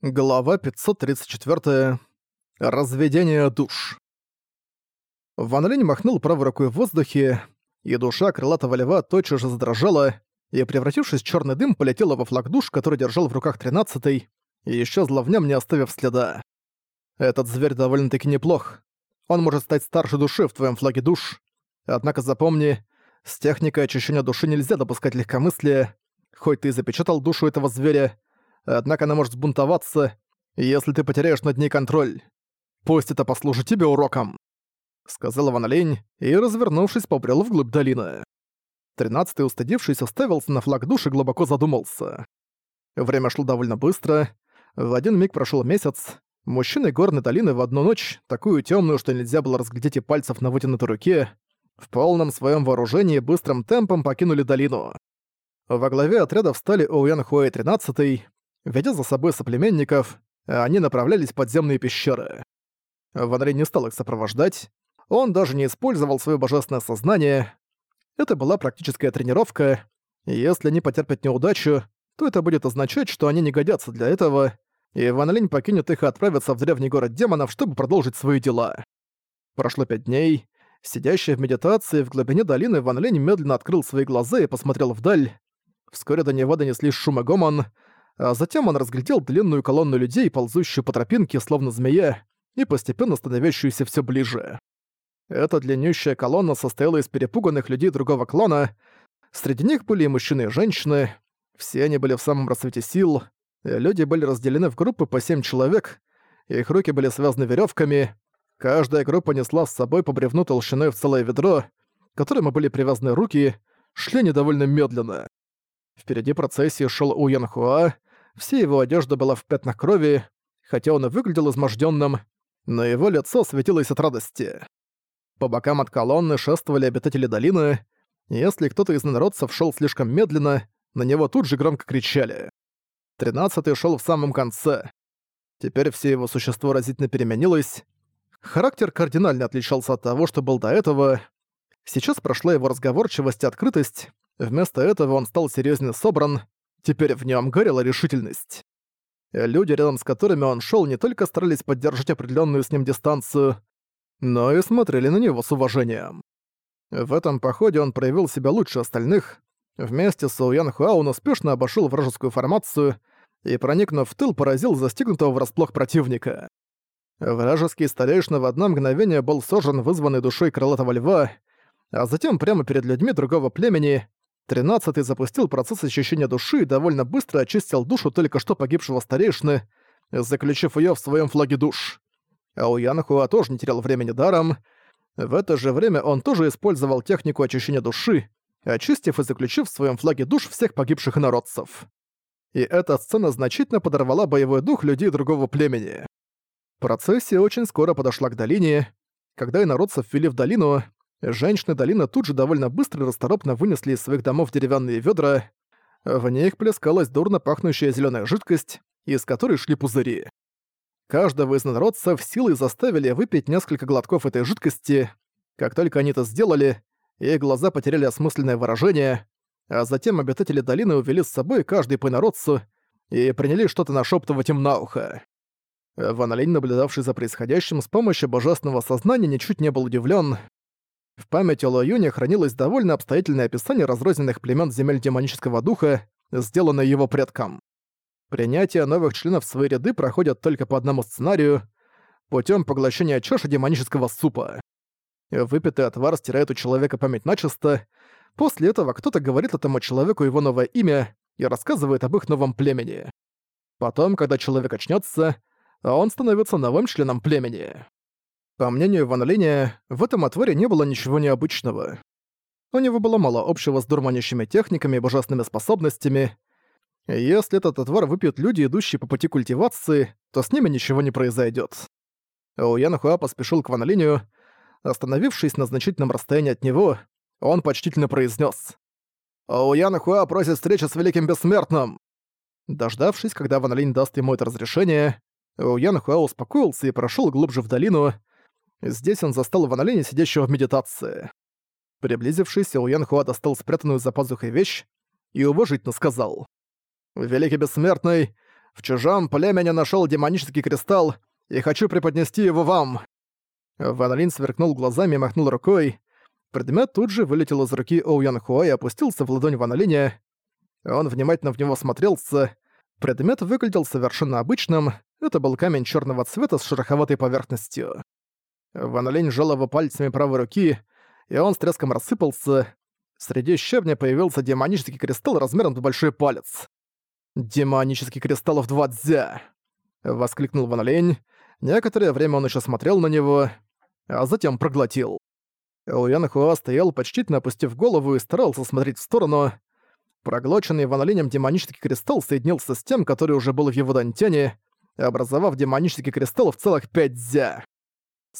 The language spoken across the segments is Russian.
Глава 534. Разведение душ. Ван Линь махнул правой рукой в воздухе, и душа крылатого льва тотчас же задрожала и, превратившись в черный дым, полетела во флаг душ, который держал в руках тринадцатый, и исчезла в нем, не оставив следа. Этот зверь довольно-таки неплох. Он может стать старше души в твоем флаге душ. Однако запомни, с техникой очищения души нельзя допускать легкомыслия. Хоть ты и запечатал душу этого зверя, Однако она может сбунтоваться, если ты потеряешь над ней контроль. Пусть это послужит тебе уроком», — сказала Ван Лень и, развернувшись, побрел вглубь долины. Тринадцатый, устыдившись, уставился на флаг души и глубоко задумался. Время шло довольно быстро. В один миг прошел месяц. Мужчины горной долины в одну ночь, такую темную, что нельзя было разглядеть и пальцев на вытянутой руке, в полном своем вооружении быстрым темпом покинули долину. Во главе отряда встали Оуян Хуэй 13 Ведя за собой соплеменников, они направлялись в подземные пещеры. Ван Рей не стал их сопровождать, он даже не использовал свое божественное сознание. Это была практическая тренировка, и если они потерпят неудачу, то это будет означать, что они не годятся для этого, и Ван Линь покинет их и отправится в древний город демонов, чтобы продолжить свои дела. Прошло пять дней. Сидящий в медитации в глубине долины Ван Линь медленно открыл свои глаза и посмотрел вдаль. Вскоре до него донеслись шум и гомон — а затем он разглядел длинную колонну людей, ползущую по тропинке, словно змея, и постепенно становящуюся все ближе. Эта длиннющая колонна состояла из перепуганных людей другого клана. Среди них были и мужчины, и женщины. Все они были в самом расцвете сил. Люди были разделены в группы по семь человек. Их руки были связаны веревками. Каждая группа несла с собой по бревну толщиной в целое ведро, к которому были привязаны руки, шли недовольно медленно. Впереди процессии шел Уян Хуа, Вся его одежда была в пятнах крови, хотя он и выглядел изможденным, но его лицо светилось от радости. По бокам от колонны шествовали обитатели долины, если кто-то из народцев шел слишком медленно, на него тут же громко кричали. Тринадцатый шел в самом конце. Теперь все его существо разительно переменилось. Характер кардинально отличался от того, что был до этого. Сейчас прошла его разговорчивость и открытость. Вместо этого он стал серьезнее собран, Теперь в нем горела решительность. Люди, рядом с которыми он шел, не только старались поддержать определенную с ним дистанцию, но и смотрели на него с уважением. В этом походе он проявил себя лучше остальных. Вместе с Уян Хуа он успешно обошел вражескую формацию и, проникнув в тыл, поразил застигнутого врасплох противника. Вражеский старейшина в одно мгновение был сожжен вызванной душой крылатого льва, а затем прямо перед людьми другого племени Тринадцатый запустил процесс очищения души и довольно быстро очистил душу только что погибшего старейшины, заключив ее в своем флаге душ. А у Янхуа тоже не терял времени даром. В это же время он тоже использовал технику очищения души, очистив и заключив в своем флаге душ всех погибших народцев. И эта сцена значительно подорвала боевой дух людей другого племени. Процессия очень скоро подошла к долине. Когда инородцев ввели в долину, Женщины долины тут же довольно быстро и расторопно вынесли из своих домов деревянные ведра. В них плескалась дурно пахнущая зеленая жидкость, из которой шли пузыри. Каждого из народцев силой заставили выпить несколько глотков этой жидкости. Как только они это сделали, их глаза потеряли осмысленное выражение, а затем обитатели долины увели с собой каждый по народцу и приняли что-то нашептывать им на ухо. Ван Линь, наблюдавший за происходящим с помощью божественного сознания, ничуть не был удивлен. В памяти Ло хранилось довольно обстоятельное описание разрозненных племен земель демонического духа, сделанное его предком. Принятие новых членов в свои ряды проходят только по одному сценарию путем поглощения чаши демонического супа. Выпитый отвар стирает у человека память начисто, после этого кто-то говорит этому человеку его новое имя и рассказывает об их новом племени. Потом, когда человек очнется, он становится новым членом племени. По мнению Ван Линя, в этом отворе не было ничего необычного. У него было мало общего с дурманящими техниками и божественными способностями. Если этот отвар выпьют люди, идущие по пути культивации, то с ними ничего не произойдет. Уян Хуа поспешил к Ван Линю. Остановившись на значительном расстоянии от него, он почтительно произнес: «Уян Хуа просит встречи с Великим Бессмертным!» Дождавшись, когда Ван Линь даст ему это разрешение, Уян Хуа успокоился и прошел глубже в долину, Здесь он застал Ван сидящего в медитации. Приблизившись, Ян Хуа достал спрятанную за пазухой вещь и уважительно сказал. «Великий Бессмертный, В чужом племени нашел демонический кристалл и хочу преподнести его вам!» Ван сверкнул глазами и махнул рукой. Предмет тут же вылетел из руки Оу Ян Хуа и опустился в ладонь Ван. Он внимательно в него смотрелся. Предмет выглядел совершенно обычным. Это был камень черного цвета с шероховатой поверхностью. Ван Линь сжал его пальцами правой руки, и он с треском рассыпался. Среди щебня появился демонический кристалл размером в большой палец. «Демонический кристалл в два дзя!» — воскликнул Ван Линь. Некоторое время он еще смотрел на него, а затем проглотил. Уян Хуа стоял, почтительно опустив голову и старался смотреть в сторону. Проглоченный Ван Линем демонический кристалл соединился с тем, который уже был в его дантяне, образовав демонический кристалл в целых пять дзя.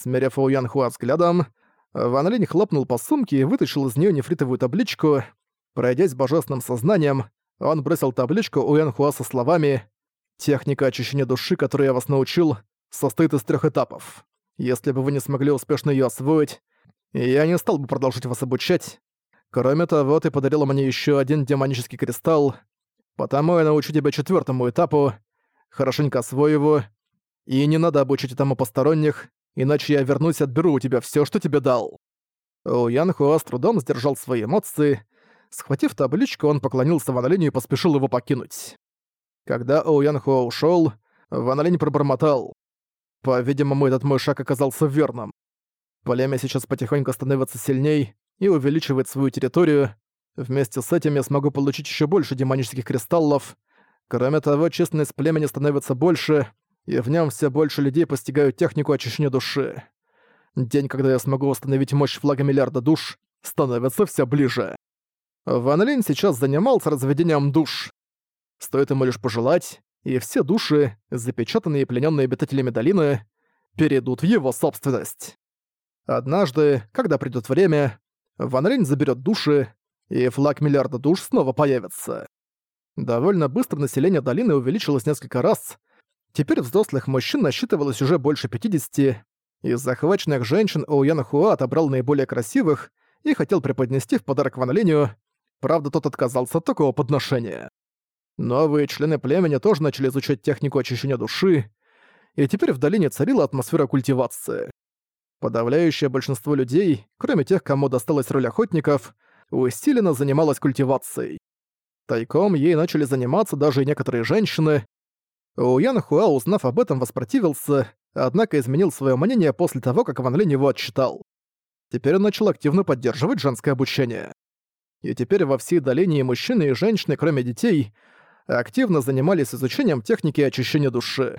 Смерев Уян Хуа взглядом, Ван Линь хлопнул по сумке и вытащил из нее нефритовую табличку. Пройдясь божественным сознанием, он бросил табличку Уян Хуа со словами «Техника очищения души, которую я вас научил, состоит из трех этапов. Если бы вы не смогли успешно ее освоить, я не стал бы продолжить вас обучать. Кроме того, ты подарила мне еще один демонический кристалл, потому я научу тебя четвертому этапу. Хорошенько освой его. И не надо обучить этому посторонних, иначе я вернусь и отберу у тебя все, что тебе дал». У Ян с трудом сдержал свои эмоции. Схватив табличку, он поклонился Ван Линю и поспешил его покинуть. Когда Оу Ян Хуа ушёл, Ван Линь пробормотал. По-видимому, этот мой шаг оказался верным. Племя сейчас потихоньку становится сильней и увеличивает свою территорию. Вместе с этим я смогу получить еще больше демонических кристаллов. Кроме того, честность племени становится больше, и в нем все больше людей постигают технику очищения души. День, когда я смогу установить мощь флага миллиарда душ, становится все ближе. Ван Линь сейчас занимался разведением душ. Стоит ему лишь пожелать, и все души, запечатанные и плененные обитателями долины, перейдут в его собственность. Однажды, когда придет время, Ван Линь заберет души, и флаг миллиарда душ снова появится. Довольно быстро население долины увеличилось несколько раз. Теперь взрослых мужчин насчитывалось уже больше 50. Из захваченных женщин Оуян Хуа отобрал наиболее красивых и хотел преподнести в подарок Ван Линю, правда тот отказался от такого подношения. Новые члены племени тоже начали изучать технику очищения души, и теперь в долине царила атмосфера культивации. Подавляющее большинство людей, кроме тех, кому досталась роль охотников, усиленно занималась культивацией. Тайком ей начали заниматься даже некоторые женщины. Уян Хуа, узнав об этом, воспротивился, однако изменил свое мнение после того, как Ван Линь его отчитал. Теперь он начал активно поддерживать женское обучение. И теперь во всей долине и мужчины, и женщины, кроме детей, активно занимались изучением техники очищения души.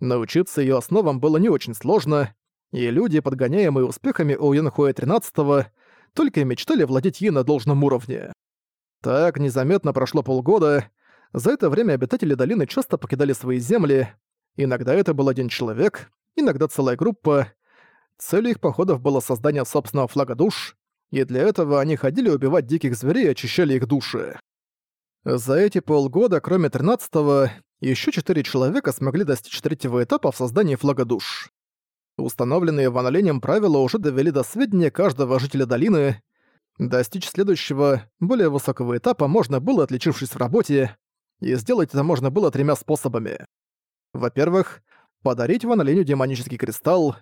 Научиться ее основам было не очень сложно, и люди, подгоняемые успехами у Янхуэ 13 только мечтали владеть ей на должном уровне. Так незаметно прошло полгода. За это время обитатели долины часто покидали свои земли. Иногда это был один человек, иногда целая группа. Целью их походов было создание собственного флага душ, и для этого они ходили убивать диких зверей и очищали их души. За эти полгода, кроме 13-го, еще четыре человека смогли достичь третьего этапа в создании флага душ. Установленные Ван Оленем правила уже довели до сведения каждого жителя долины. Достичь следующего, более высокого этапа можно было, отличившись в работе, и сделать это можно было тремя способами. Во-первых, подарить Ван Оленю демонический кристалл.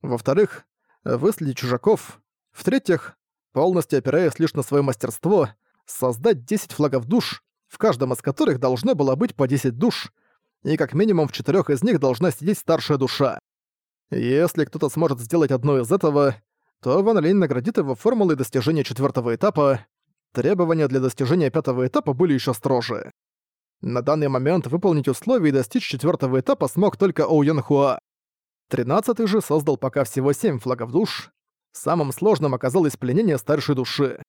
Во-вторых, выследить чужаков. В-третьих, полностью опираясь лишь на свое мастерство, создать 10 флагов душ, в каждом из которых должно было быть по 10 душ, и как минимум в четырех из них должна сидеть старшая душа. Если кто-то сможет сделать одно из этого, то Ван Линь наградит его формулой достижения четвертого этапа. Требования для достижения пятого этапа были еще строже. На данный момент выполнить условия и достичь четвертого этапа смог только Оу Ян Хуа. Тринадцатый же создал пока всего семь флагов душ. Самым сложным оказалось пленение старшей души.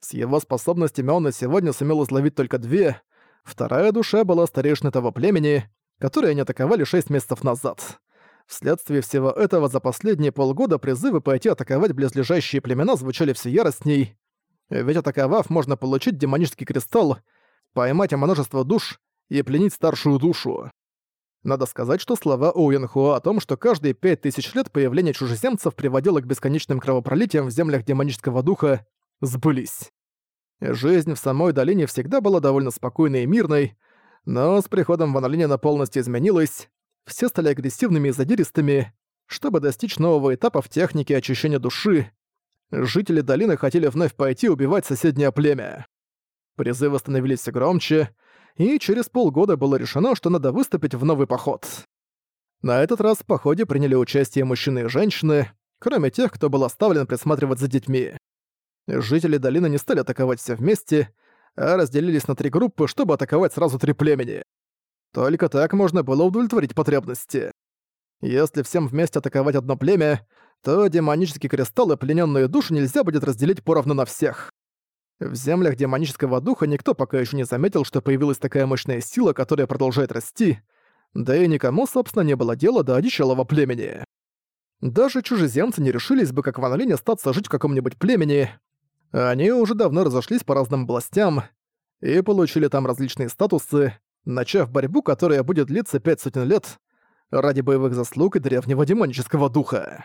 С его способностями он на сегодня сумел изловить только две. Вторая душа была старейшиной того племени, которые они атаковали шесть месяцев назад. Вследствие всего этого за последние полгода призывы пойти атаковать близлежащие племена звучали все яростней. Ведь атаковав, можно получить демонический кристалл, поймать множество душ и пленить старшую душу. Надо сказать, что слова Оуэнхуа о том, что каждые пять тысяч лет появление чужеземцев приводило к бесконечным кровопролитиям в землях демонического духа, сбылись. Жизнь в самой долине всегда была довольно спокойной и мирной, Но с приходом Ван Линя она полностью изменилась, все стали агрессивными и задиристыми. Чтобы достичь нового этапа в технике очищения души, жители долины хотели вновь пойти убивать соседнее племя. Призывы становились громче, и через полгода было решено, что надо выступить в новый поход. На этот раз в походе приняли участие мужчины и женщины, кроме тех, кто был оставлен присматривать за детьми. Жители долины не стали атаковать все вместе, а разделились на три группы, чтобы атаковать сразу три племени. Только так можно было удовлетворить потребности. Если всем вместе атаковать одно племя, то демонические кристаллы плененные души нельзя будет разделить поровну на всех. В землях демонического духа никто пока еще не заметил, что появилась такая мощная сила, которая продолжает расти, да и никому, собственно, не было дела до одичалого племени. Даже чужеземцы не решились бы, как Ван Линь, остаться жить в каком-нибудь племени. Они уже давно разошлись по разным областям и получили там различные статусы, начав борьбу, которая будет длиться пять сотен лет ради боевых заслуг и древнего демонического духа.